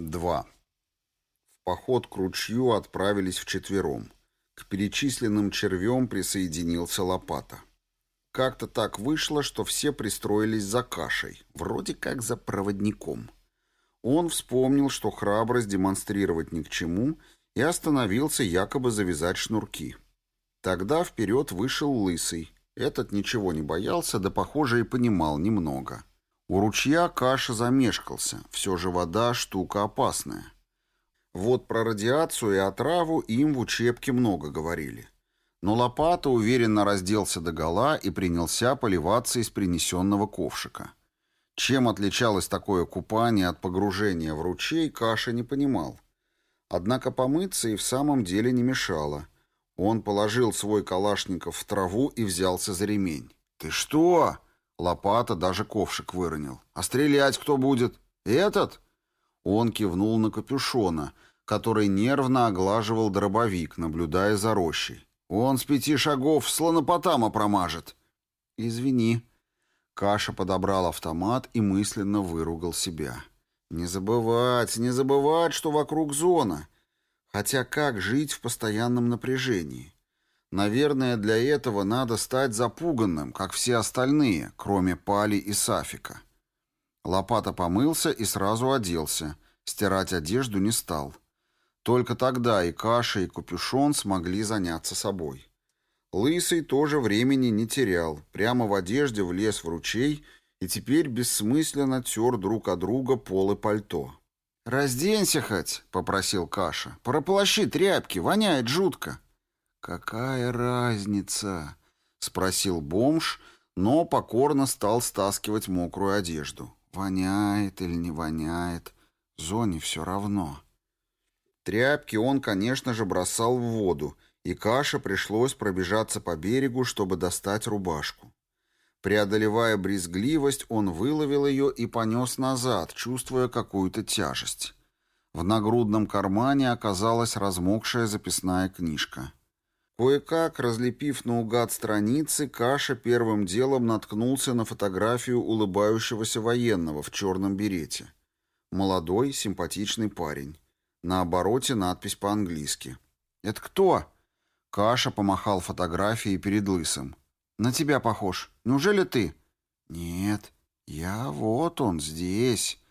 2. В поход к ручью отправились вчетвером. К перечисленным червем присоединился лопата. Как-то так вышло, что все пристроились за кашей, вроде как за проводником. Он вспомнил, что храбрость демонстрировать ни к чему, и остановился якобы завязать шнурки. Тогда вперед вышел лысый. Этот ничего не боялся, да, похоже, и понимал немного. У ручья Каша замешкался, все же вода штука опасная. Вот про радиацию и отраву им в учебке много говорили. Но Лопата уверенно разделся догола и принялся поливаться из принесенного ковшика. Чем отличалось такое купание от погружения в ручей, Каша не понимал. Однако помыться и в самом деле не мешало. Он положил свой калашников в траву и взялся за ремень. «Ты что?» Лопата даже ковшик выронил. «А стрелять кто будет? Этот?» Он кивнул на капюшона, который нервно оглаживал дробовик, наблюдая за рощей. «Он с пяти шагов слонопотама промажет». «Извини». Каша подобрал автомат и мысленно выругал себя. «Не забывать, не забывать, что вокруг зона. Хотя как жить в постоянном напряжении?» Наверное, для этого надо стать запуганным, как все остальные, кроме Пали и Сафика. Лопата помылся и сразу оделся. Стирать одежду не стал. Только тогда и Каша, и Капюшон смогли заняться собой. Лысый тоже времени не терял. Прямо в одежде влез в ручей и теперь бессмысленно тер друг от друга пол и пальто. «Разденься хоть», — попросил Каша. «Прополощи тряпки, воняет жутко». «Какая разница?» — спросил бомж, но покорно стал стаскивать мокрую одежду. «Воняет или не воняет? Зоне все равно». Тряпки он, конечно же, бросал в воду, и Каше пришлось пробежаться по берегу, чтобы достать рубашку. Преодолевая брезгливость, он выловил ее и понес назад, чувствуя какую-то тяжесть. В нагрудном кармане оказалась размокшая записная книжка. Кое-как, разлепив наугад страницы, Каша первым делом наткнулся на фотографию улыбающегося военного в черном берете. Молодой, симпатичный парень. На обороте надпись по-английски. «Это кто?» Каша помахал фотографией перед лысым. «На тебя похож. Неужели ты?» «Нет, я вот он, здесь».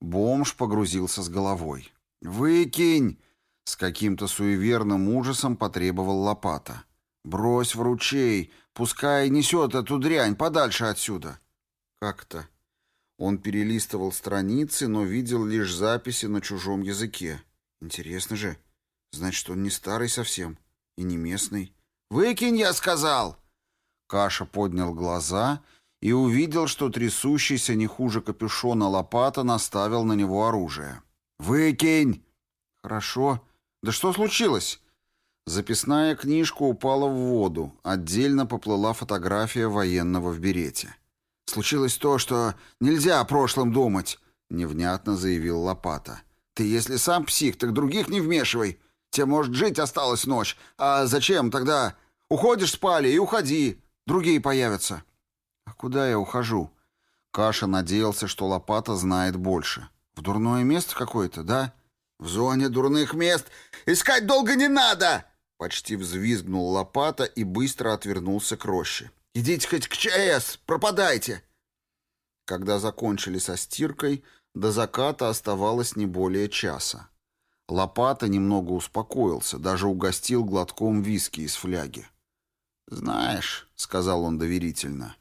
Бомж погрузился с головой. «Выкинь!» С каким-то суеверным ужасом потребовал лопата. «Брось в ручей, пускай несет эту дрянь подальше отсюда». «Как-то». Он перелистывал страницы, но видел лишь записи на чужом языке. «Интересно же. Значит, он не старый совсем и не местный». «Выкинь, я сказал!» Каша поднял глаза и увидел, что трясущийся не хуже капюшона лопата наставил на него оружие. «Выкинь!» «Хорошо», «Да что случилось?» Записная книжка упала в воду, отдельно поплыла фотография военного в берете. «Случилось то, что нельзя о прошлом думать», — невнятно заявил Лопата. «Ты если сам псих, так других не вмешивай. Тебе, может, жить осталась ночь. А зачем тогда? Уходишь спали и уходи. Другие появятся». «А куда я ухожу?» Каша надеялся, что Лопата знает больше. «В дурное место какое-то, да?» «В зоне дурных мест искать долго не надо!» Почти взвизгнул лопата и быстро отвернулся к роще. «Идите хоть к ЧАЭС, пропадайте!» Когда закончили со стиркой, до заката оставалось не более часа. Лопата немного успокоился, даже угостил глотком виски из фляги. «Знаешь», — сказал он доверительно,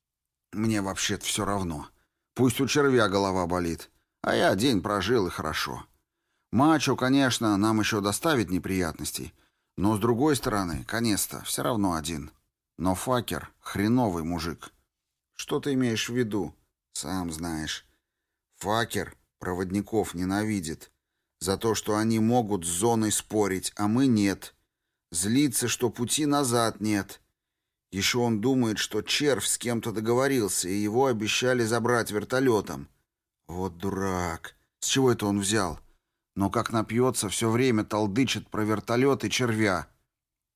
— «мне вообще-то все равно. Пусть у червя голова болит, а я день прожил и хорошо. Мачо, конечно, нам еще доставит неприятностей, но с другой стороны, конец-то все равно один. Но Факер — хреновый мужик. Что ты имеешь в виду? Сам знаешь. Факер проводников ненавидит. За то, что они могут с зоной спорить, а мы нет. Злится, что пути назад нет. Еще он думает, что червь с кем-то договорился, и его обещали забрать вертолетом. Вот дурак. С чего это он взял? — но как напьется, все время толдычит про вертолет и червя.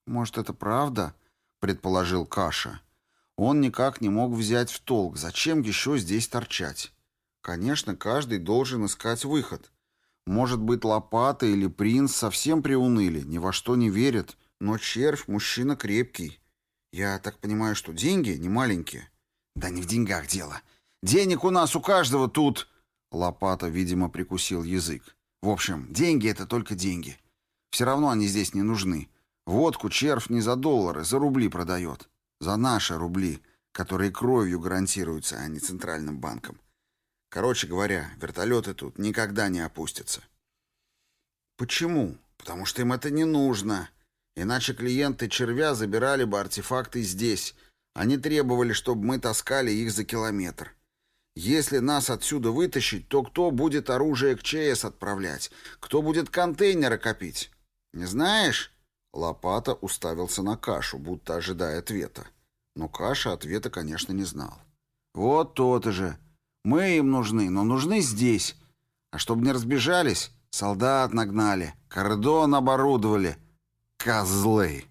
«Может, это правда?» — предположил Каша. Он никак не мог взять в толк, зачем еще здесь торчать. Конечно, каждый должен искать выход. Может быть, Лопата или Принц совсем приуныли, ни во что не верят, но червь — мужчина крепкий. Я так понимаю, что деньги не маленькие. Да не в деньгах дело. Денег у нас у каждого тут... Лопата, видимо, прикусил язык. В общем, деньги — это только деньги. Все равно они здесь не нужны. Водку червь не за доллары, за рубли продает. За наши рубли, которые кровью гарантируются, а не центральным банком. Короче говоря, вертолеты тут никогда не опустятся. Почему? Потому что им это не нужно. Иначе клиенты червя забирали бы артефакты здесь. Они требовали, чтобы мы таскали их за километр. Если нас отсюда вытащить, то кто будет оружие к ЧС отправлять? Кто будет контейнеры копить? Не знаешь? Лопата уставился на кашу, будто ожидая ответа. Но каша ответа, конечно, не знал. Вот то-то же. Мы им нужны, но нужны здесь. А чтобы не разбежались, солдат нагнали, кордон оборудовали. Козлы!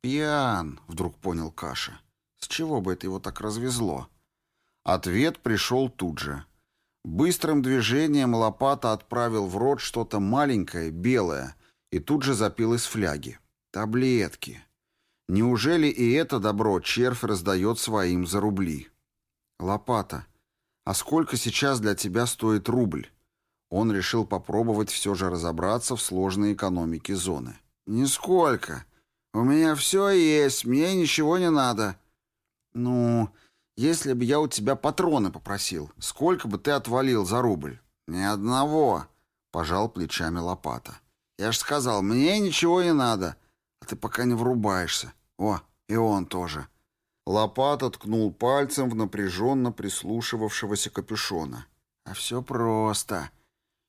Пьян, вдруг понял Каша. С чего бы это его так развезло? Ответ пришел тут же. Быстрым движением лопата отправил в рот что-то маленькое, белое, и тут же запил из фляги. Таблетки. Неужели и это добро червь раздает своим за рубли? Лопата. А сколько сейчас для тебя стоит рубль? Он решил попробовать все же разобраться в сложной экономике зоны. «Нисколько. У меня все есть, мне ничего не надо». «Ну, если бы я у тебя патроны попросил, сколько бы ты отвалил за рубль?» «Ни одного», — пожал плечами лопата. «Я ж сказал, мне ничего не надо, а ты пока не врубаешься. О, и он тоже». Лопата ткнул пальцем в напряженно прислушивавшегося капюшона. «А все просто.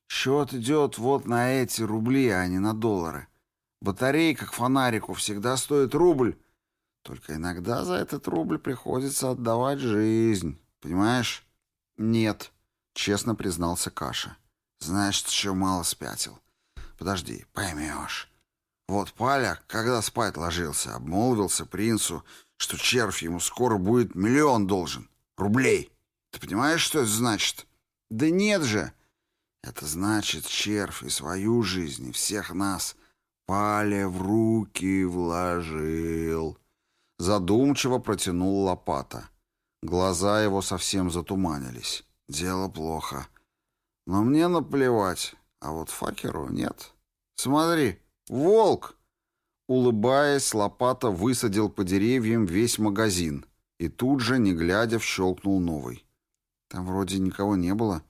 Счет идет вот на эти рубли, а не на доллары. Батарейка к фонарику всегда стоит рубль, только иногда за этот рубль приходится отдавать жизнь. Понимаешь?» «Нет», — честно признался Каша. «Значит, еще мало спятил. Подожди, поймешь». Вот Паля, когда спать ложился, обмолвился принцу, что червь ему скоро будет миллион должен. Рублей. Ты понимаешь, что это значит? Да нет же. Это значит, червь и свою жизнь, и всех нас Паля в руки вложил. Задумчиво протянул лопата. Глаза его совсем затуманились. Дело плохо. Но мне наплевать, а вот факеру нет. Смотри, волк! Улыбаясь, лопата высадил по деревьям весь магазин и тут же, не глядя, вщелкнул новый. Там вроде никого не было.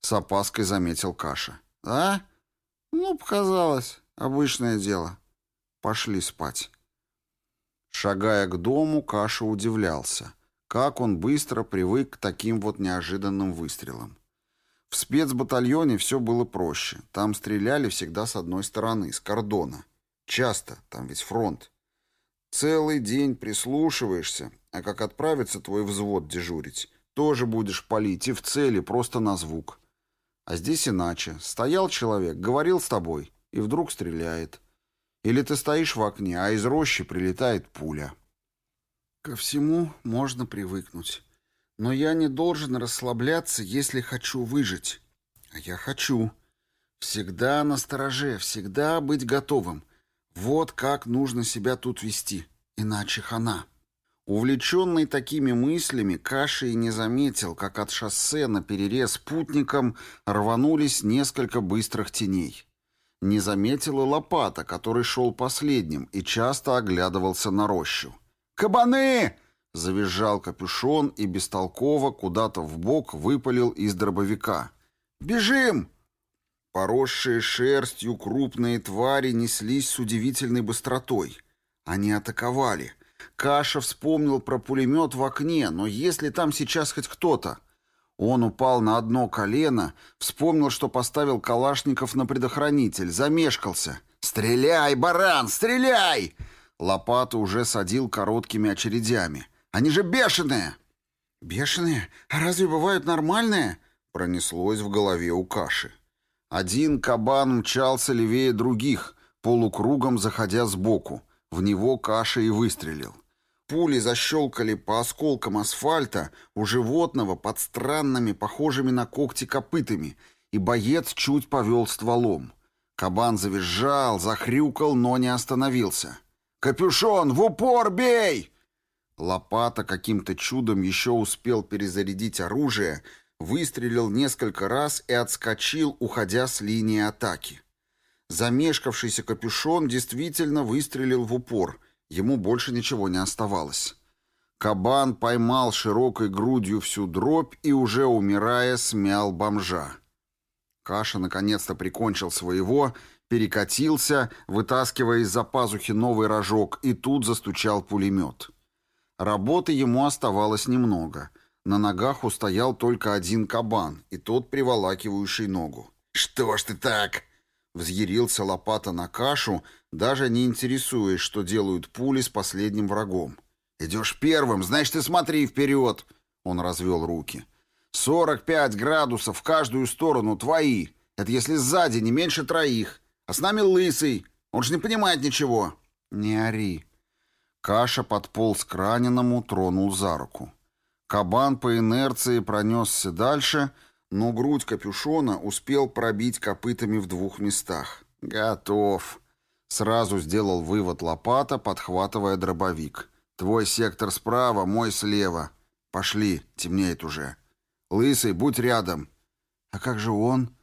С опаской заметил Каша. «Да? Ну, показалось. Обычное дело. Пошли спать». Шагая к дому, Каша удивлялся, как он быстро привык к таким вот неожиданным выстрелам. В спецбатальоне все было проще. Там стреляли всегда с одной стороны, с кордона. Часто, там ведь фронт. Целый день прислушиваешься, а как отправится твой взвод дежурить, тоже будешь палить и в цели, просто на звук. А здесь иначе. Стоял человек, говорил с тобой, и вдруг стреляет. Или ты стоишь в окне, а из рощи прилетает пуля. Ко всему можно привыкнуть. Но я не должен расслабляться, если хочу выжить. А я хочу. Всегда на стороже, всегда быть готовым. Вот как нужно себя тут вести, иначе хана. Увлеченный такими мыслями, Каша и не заметил, как от шоссе на перерез путникам рванулись несколько быстрых теней. Не заметила лопата, который шел последним и часто оглядывался на рощу. «Кабаны!» — завизжал капюшон и бестолково куда-то в бок выпалил из дробовика. «Бежим!» Поросшие шерстью крупные твари неслись с удивительной быстротой. Они атаковали. Каша вспомнил про пулемет в окне, но если там сейчас хоть кто-то... Он упал на одно колено, вспомнил, что поставил Калашников на предохранитель, замешкался. «Стреляй, баран, стреляй!» Лопату уже садил короткими очередями. «Они же бешеные!» «Бешеные? А разве бывают нормальные?» Пронеслось в голове у Каши. Один кабан мчался левее других, полукругом заходя сбоку. В него каша и выстрелил. Пули защелкали по осколкам асфальта у животного под странными, похожими на когти копытами, и боец чуть повел стволом. Кабан завизжал, захрюкал, но не остановился. «Капюшон, в упор бей!» Лопата каким-то чудом еще успел перезарядить оружие, выстрелил несколько раз и отскочил, уходя с линии атаки. Замешкавшийся капюшон действительно выстрелил в упор, ему больше ничего не оставалось. Кабан поймал широкой грудью всю дробь и, уже умирая, смял бомжа. Каша наконец-то прикончил своего, перекатился, вытаскивая из-за пазухи новый рожок, и тут застучал пулемет. Работы ему оставалось немного. На ногах устоял только один кабан, и тот приволакивающий ногу. «Что ж ты так?» Взъярился лопата на кашу, даже не интересуясь, что делают пули с последним врагом. «Идешь первым, значит, ты смотри вперед!» Он развел руки. «Сорок пять градусов в каждую сторону твои. Это если сзади не меньше троих. А с нами лысый. Он же не понимает ничего». «Не ори». Каша подполз к раненому, тронул за руку. Кабан по инерции пронесся дальше, но грудь капюшона успел пробить копытами в двух местах. «Готов!» Сразу сделал вывод лопата, подхватывая дробовик. «Твой сектор справа, мой слева. Пошли, темнеет уже. Лысый, будь рядом». «А как же он?»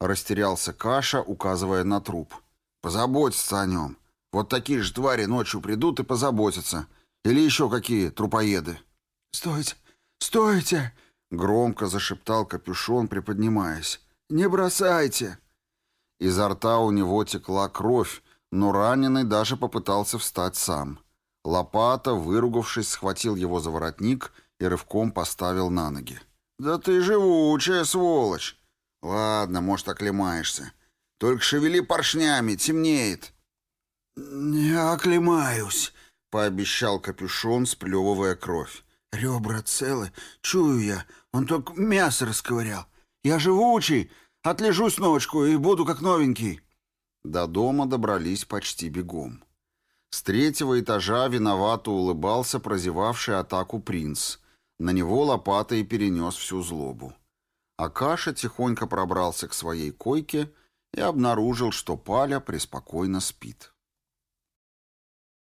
Растерялся Каша, указывая на труп. «Позаботься о нем. Вот такие же твари ночью придут и позаботятся. Или еще какие трупоеды». «Стойте! Стойте!» Громко зашептал капюшон, приподнимаясь. «Не бросайте!» Изо рта у него текла кровь, но раненый даже попытался встать сам. Лопата, выругавшись, схватил его за воротник и рывком поставил на ноги. «Да ты живучая, сволочь! Ладно, может, оклемаешься. Только шевели поршнями, темнеет!» «Не оклемаюсь», — пообещал капюшон, сплевывая кровь. Ребра целы. Чую я. Он только мясо расковырял. Я живучий. Отлежусь ночку и буду как новенький. До дома добрались почти бегом. С третьего этажа виновато улыбался прозевавший атаку принц. На него лопатой перенес всю злобу. Акаша тихонько пробрался к своей койке и обнаружил, что Паля преспокойно спит.